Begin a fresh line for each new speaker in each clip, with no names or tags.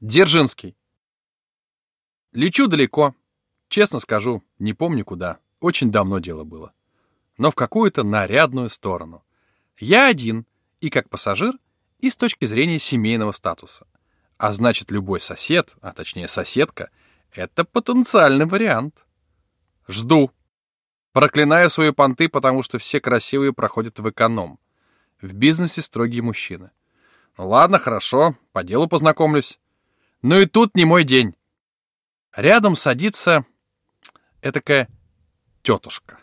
Дзержинский. Лечу далеко. Честно скажу, не помню куда. Очень давно дело было. Но в какую-то нарядную сторону. Я один, и как пассажир, и с точки зрения семейного статуса. А значит, любой сосед, а точнее соседка, это потенциальный вариант. Жду. Проклинаю свои понты, потому что все красивые проходят в эконом. В бизнесе строгие мужчины. Ну ладно, хорошо, по делу познакомлюсь. Но и тут не мой день. Рядом садится этакая тетушка.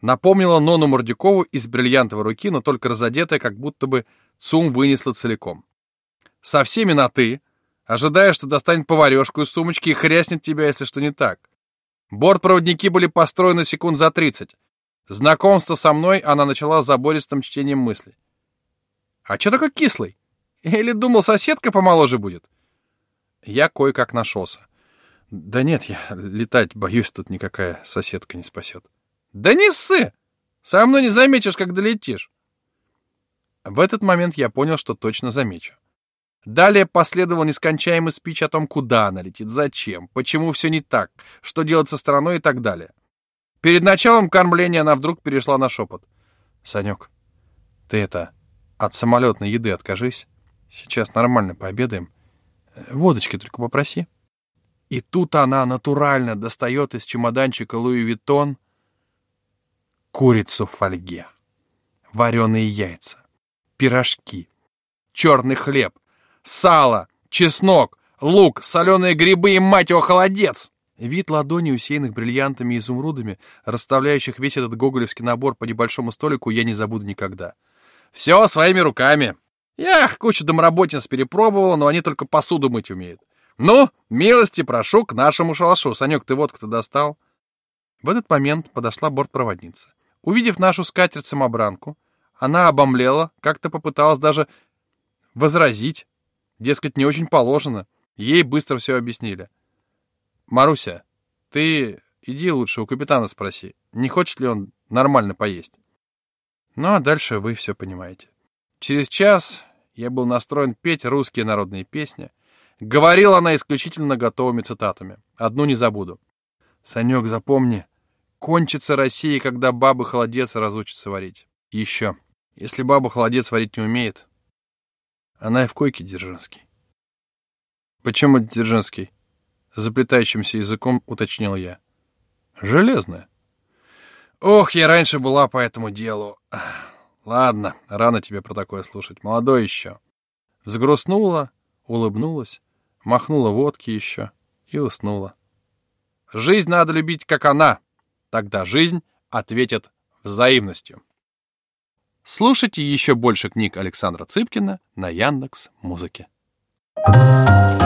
Напомнила Нону Мордюкову из бриллиантовой руки, но только разодетая, как будто бы ЦУМ вынесла целиком. Со всеми на «ты», ожидая, что достанет поварешку из сумочки и хряснет тебя, если что не так. Бортпроводники были построены секунд за 30. Знакомство со мной она начала забористым чтением мыслей. «А чё такой кислый? Или думал, соседка помоложе будет?» Я кое-как нашелся. Да нет, я летать боюсь, тут никакая соседка не спасет. Да не ссы! Со мной не заметишь, как долетишь. В этот момент я понял, что точно замечу. Далее последовал нескончаемый спич о том, куда она летит, зачем, почему все не так, что делать со страной и так далее. Перед началом кормления она вдруг перешла на шепот. «Санек, ты это, от самолетной еды откажись. Сейчас нормально пообедаем. Водочки только попроси. И тут она натурально достает из чемоданчика Луи Виттон курицу в фольге, вареные яйца, пирожки, черный хлеб, сало, чеснок, лук, соленые грибы и, мать его, холодец! Вид ладони, усеянных бриллиантами и изумрудами, расставляющих весь этот гоголевский набор по небольшому столику, я не забуду никогда. Все своими руками. Я кучу домработниц перепробовал, но они только посуду мыть умеют. Ну, милости прошу к нашему шалашу. Санек, ты вот кто достал? В этот момент подошла бортпроводница. Увидев нашу скатерть-самобранку, она обомлела, как-то попыталась даже возразить. Дескать, не очень положено. Ей быстро все объяснили. «Маруся, ты иди лучше у капитана спроси, не хочет ли он нормально поесть». Ну, а дальше вы все понимаете. Через час я был настроен петь русские народные песни. Говорила она исключительно готовыми цитатами. Одну не забуду. «Санек, запомни, кончится Россия, когда баба холодец разучится варить. еще, если баба холодец варить не умеет, она и в койке Дзержинский». «Почему Дзержинский?» Заплетающимся языком уточнил я. «Железная». «Ох, я раньше была по этому делу. Ладно, рано тебе про такое слушать, молодой еще. Взгрустнула, улыбнулась, махнула водки еще и уснула. Жизнь надо любить, как она. Тогда жизнь ответит взаимностью. Слушайте еще больше книг Александра Цыпкина на Яндекс Музыке. Thank you.